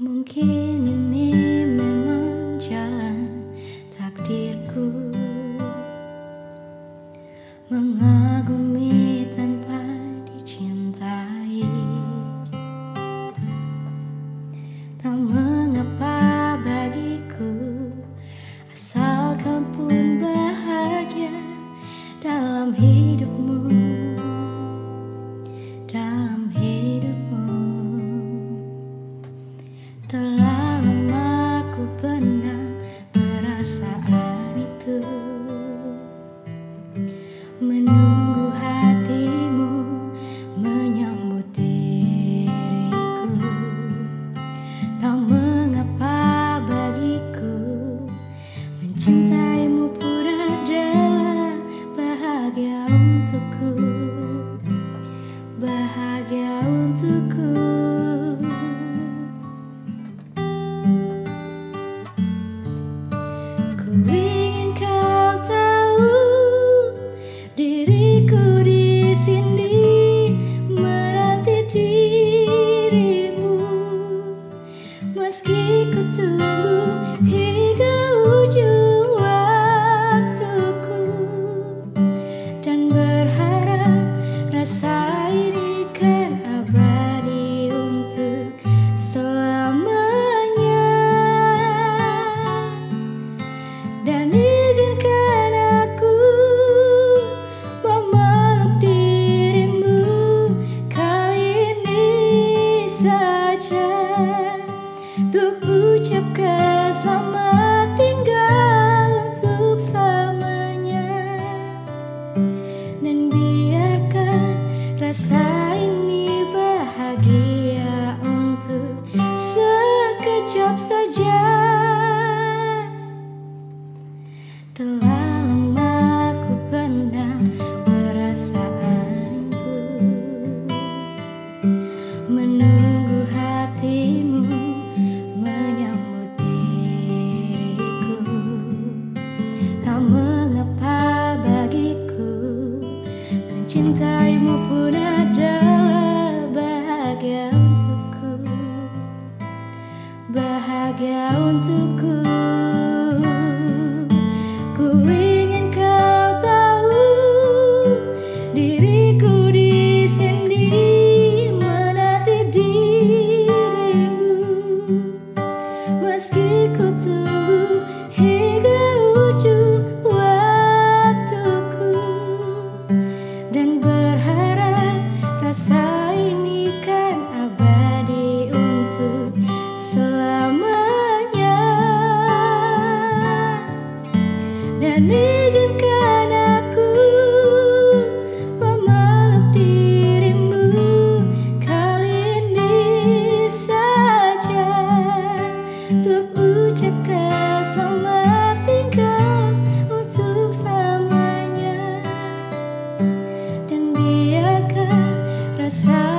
Mungkin ini memang jalan takdirku. Mengagumi me. Cintaimu pun adalah bahagia untukku. Bahagia untukku. Tuhan aku memeluk dirimu. Kali ini saja Untuk ucapkan selamat tinggal untuk selamanya. Dan biarkan rasa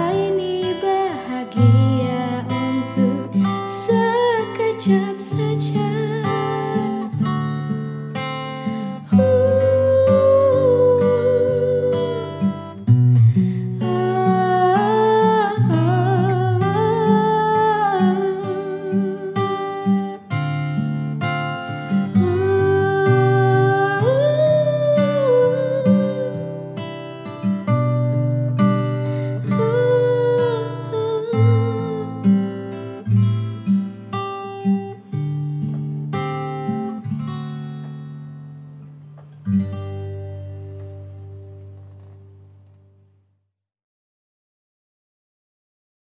Mm-hmm.